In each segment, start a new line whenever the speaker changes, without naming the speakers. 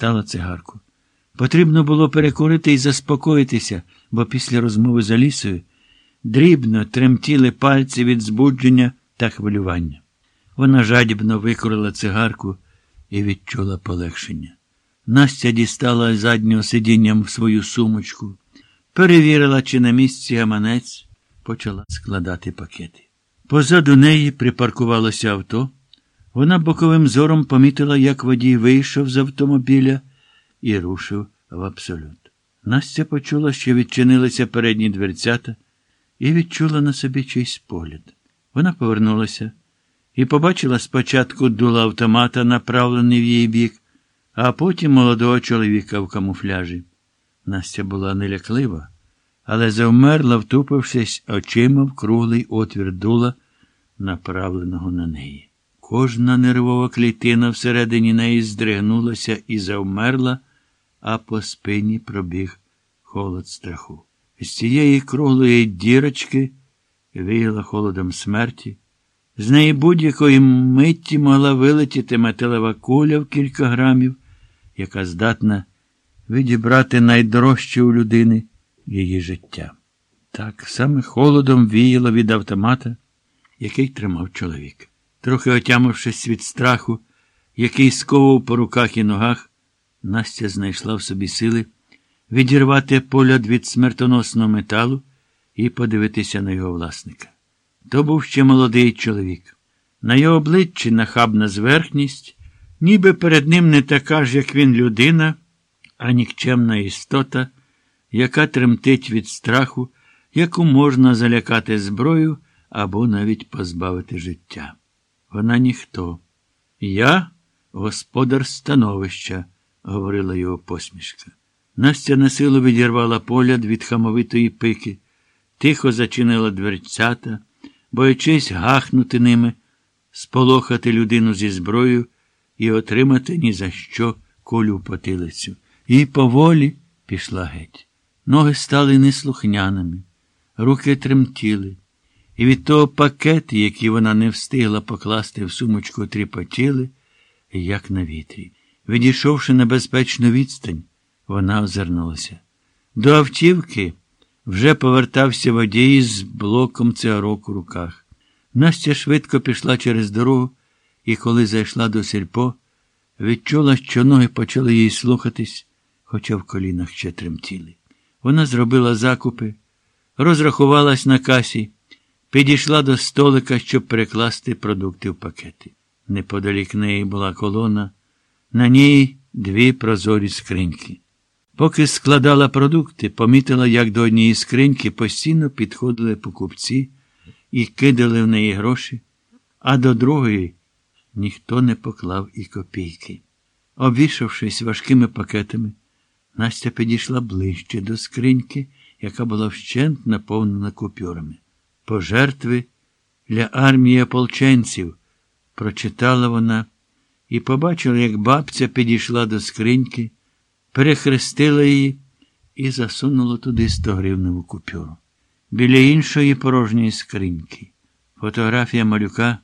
Тала цигарку. Потрібно було перекурити і заспокоїтися, бо після розмови з Алісою дрібно тремтіли пальці від збудження та хвилювання. Вона жадібно викурила цигарку і відчула полегшення. Настя дістала заднього сидінням свою сумочку, перевірила, чи на місці гаманець, почала складати пакети. Позаду неї припаркувалося авто. Вона боковим зором помітила, як водій вийшов з автомобіля і рушив в абсолют. Настя почула, що відчинилися передні дверцята, і відчула на собі чийсь погляд. Вона повернулася і побачила спочатку дула автомата, направлений в її бік, а потім молодого чоловіка в камуфляжі. Настя була неляклива, але завмерла, втупившись очима в круглий отвір дула, направленого на неї. Кожна нервова клітина всередині неї здригнулася і завмерла, а по спині пробіг холод страху. З цієї круглої дірочки віяла холодом смерті. З неї будь-якої митті могла вилетіти металева куля в кілька грамів, яка здатна відібрати найдорожче у людини її життя. Так саме холодом віяло від автомата, який тримав чоловік. Трохи отямившись від страху, який сковував по руках і ногах, Настя знайшла в собі сили відірвати погляд від смертоносного металу і подивитися на його власника. То був ще молодий чоловік. На його обличчі нахабна зверхність, ніби перед ним не така ж, як він людина, а нікчемна істота, яка тремтить від страху, яку можна залякати зброю або навіть позбавити життя. Вона ніхто. Я господар становища, говорила його посмішка. Настя на силу відірвала погляд від хамовитої пики, тихо зачинила дверцята, боячись гахнути ними, сполохати людину зі зброєю і отримати ні за що кулю потилицю. І поволі пішла геть. Ноги стали неслухняними, руки тремтіли, і від того пакети, які вона не встигла покласти в сумочку, тріпотіли, як на вітрі. Відійшовши на безпечну відстань, вона озирнулася. До автівки вже повертався водій з блоком цигарок у руках. Настя швидко пішла через дорогу і, коли зайшла до сільпо, відчула, що ноги почали їй слухатись, хоча в колінах ще тремтіли. Вона зробила закупи, розрахувалась на касі, підійшла до столика, щоб перекласти продукти в пакети. Неподалік неї була колона, на ній дві прозорі скриньки. Поки складала продукти, помітила, як до однієї скриньки постійно підходили покупці і кидали в неї гроші, а до другої ніхто не поклав і копійки. Обвішавшись важкими пакетами, Настя підійшла ближче до скриньки, яка була вщент наповнена купюрами. Пожертви для армії ополченців, прочитала вона і побачила, як бабця підійшла до скриньки, перехрестила її і засунула туди 100 гривневу купюру. Біля іншої порожньої скриньки. Фотографія малюка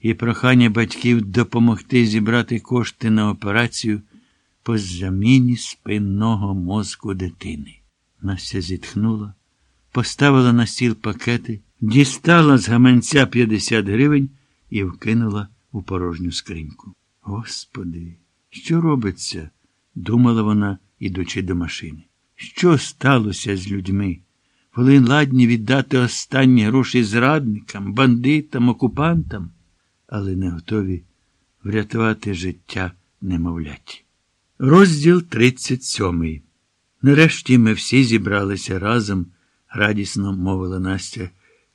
і прохання батьків допомогти зібрати кошти на операцію по заміні спинного мозку дитини. Настя зітхнула, поставила на стіл пакети, дістала з гаманця 50 гривень і вкинула у порожню скриньку. Господи, що робиться? думала вона, ідучи до машини. Що сталося з людьми? Вони ладні віддати останні гроші зрадникам, бандитам, окупантам, але не готові врятувати життя немовляті. Розділ 37. Нарешті ми всі зібралися разом, радісно мовила Настя,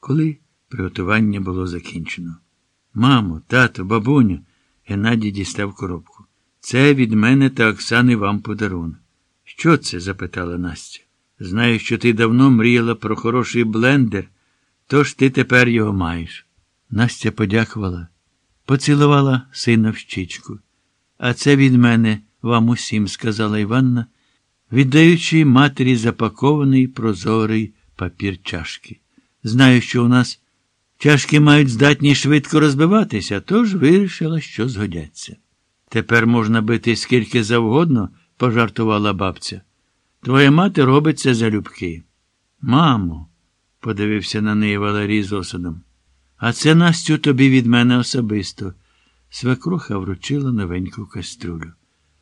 коли приготування було закінчено. Мамо, тато, бабуню, Геннадій дістав коробку. Це від мене та Оксани вам подарунок. Що це? запитала Настя. Знаю, що ти давно мріяла про хороший блендер, тож ти тепер його маєш. Настя подякувала, поцілувала сина в щічку. А це від мене вам усім, сказала Іванна, віддаючи матері запакований прозорий папір чашки. Знаю, що у нас чашки мають здатність швидко розбиватися, тож вирішила, що згодяться. Тепер можна бити скільки завгодно, пожартувала бабця. Твоя мати робить це залюбки. Мамо, подивився на неї Валерій з осудом. А це Настю тобі від мене особисто. Свекруха вручила новеньку каструлю.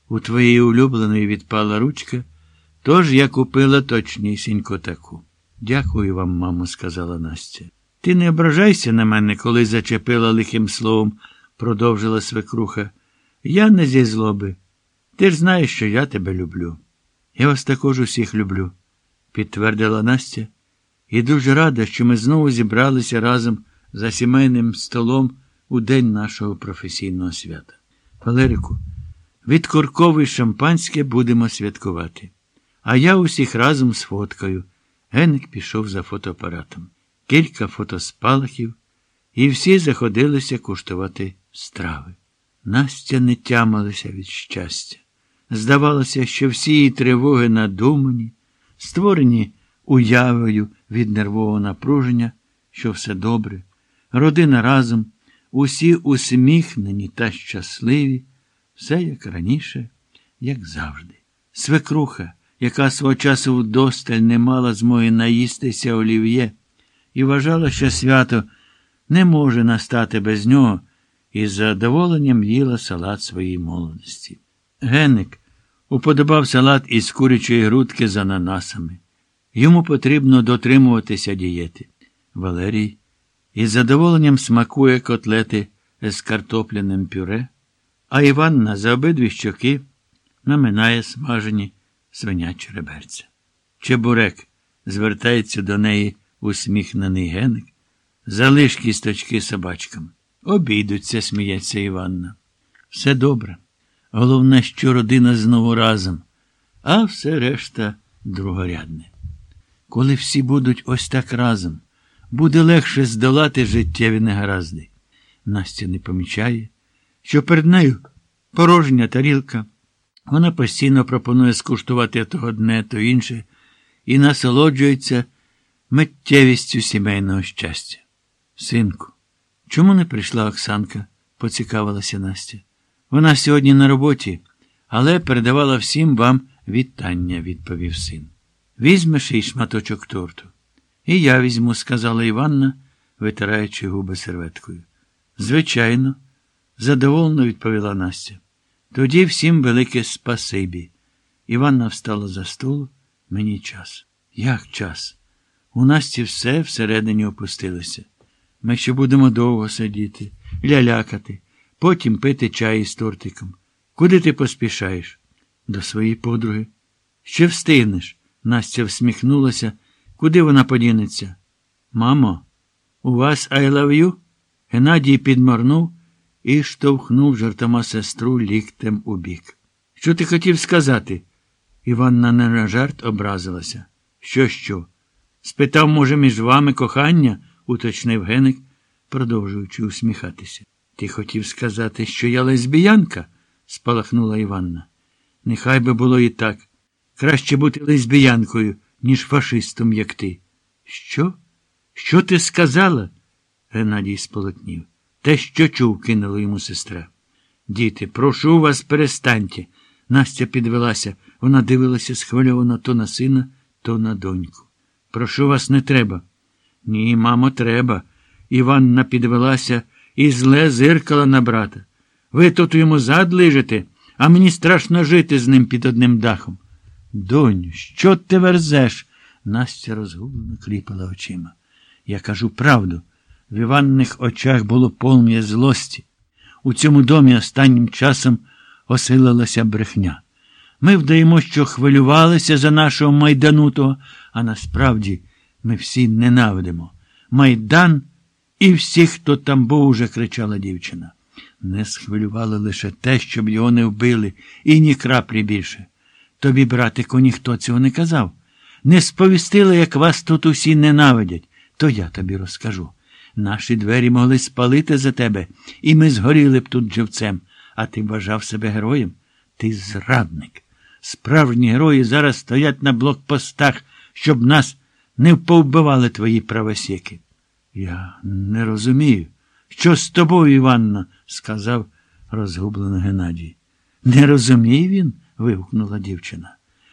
У твоєї улюбленої відпала ручка, тож я купила точнісінько таку. Дякую вам, мамо, сказала Настя. Ти не ображайся на мене, коли зачепила лихим словом, продовжила свекруха. Я не зі злоби. Ти ж знаєш, що я тебе люблю. Я вас також усіх люблю, підтвердила Настя, і дуже рада, що ми знову зібралися разом за сімейним столом у день нашого професійного свята. Валерику, відкорковий шампанське будемо святкувати. А я усіх разом з Геник пішов за фотоапаратом. Кілька фотоспалахів, і всі заходилися куштувати страви. Настя не тямилася від щастя. Здавалося, що всі її тривоги надумані, створені уявою від нервового напруження, що все добре, родина разом, усі усміхнені та щасливі, все як раніше, як завжди. Свекруха, яка свого часу вдосталь не мала змоги наїстися олів'є, і вважала, що свято не може настати без нього, і з задоволенням їла салат своєї молодості. Генник уподобав салат із курячої грудки з ананасами. Йому потрібно дотримуватися дієти. Валерій із задоволенням смакує котлети з картопляним пюре, а Іванна за обидві щоки наминає смажені свинячі реберця. Чебурек звертається до неї усміхнений геник, залиш кісточки собачкам. Обійдуться, сміється Іванна. Все добре. Головне, що родина знову разом, а все решта другорядне. Коли всі будуть ось так разом, буде легше здолати життєві негаразди. Настя не помічає, що перед нею порожня тарілка. Вона постійно пропонує скуштувати то одне, то інше, і насолоджується миттєвістю сімейного щастя. Синку, чому не прийшла Оксанка? поцікавилася Настя. Вона сьогодні на роботі, але передавала всім вам вітання, відповів син. Візьмеш і шматочок торту. І я візьму, сказала Іванна, витираючи губи серветкою. Звичайно, задоволено відповіла Настя. Тоді всім велике спасибі. Іванна встала за столу. Мені час. Як час? У Насті все всередині опустилося. Ми ще будемо довго сидіти, лялякати, потім пити чай із тортиком. Куди ти поспішаєш? До своєї подруги. Ще встигнеш. Настя всміхнулася. Куди вона подінеться? Мамо, у вас I love you?» Геннадій підморнув і штовхнув жартома сестру ліктем у бік. Що ти хотів сказати? Іванна не на жарт образилася. Що, що? Спитав, може, між вами кохання, уточнив Геник, продовжуючи усміхатися. Ти хотів сказати, що я лесбіянка? спалахнула Іванна. Нехай би було і так. Краще бути лесбіянкою, ніж фашистом, як ти. Що? Що ти сказала? Геннадій сполотнів. Те, що чув, кинула йому сестра. Діти, прошу вас, перестаньте. Настя підвелася. Вона дивилася схвильовано то на сина, то на доньку. Прошу вас, не треба. Ні, мамо, треба. Іванна підвелася і зле зиркала на брата. Ви тут йому зад лижете, а мені страшно жити з ним під одним дахом. Доню, що ти верзеш? Настя розгублено кліпала очима. Я кажу правду. В Іванних очах було полум'я злості. У цьому домі останнім часом осилилася брехня. Ми вдаємо, що хвилювалися за нашого майданутого, а насправді ми всі ненавидимо. Майдан і всіх, хто там був, уже кричала дівчина. Не схвилювало лише те, щоб його не вбили, і ні краплі більше. Тобі, братику, ніхто цього не казав. Не сповістили, як вас тут усі ненавидять, то я тобі розкажу. Наші двері могли спалити за тебе, і ми згоріли б тут живцем. А ти вважав себе героєм? Ти зрадник. Справжні герої зараз стоять на блокпостах, щоб нас не повбивали твої правосіки. Я не розумію. Що з тобою, Іванна? сказав розгублено Геннадій. Не розуміє він? вигукнула дівчина.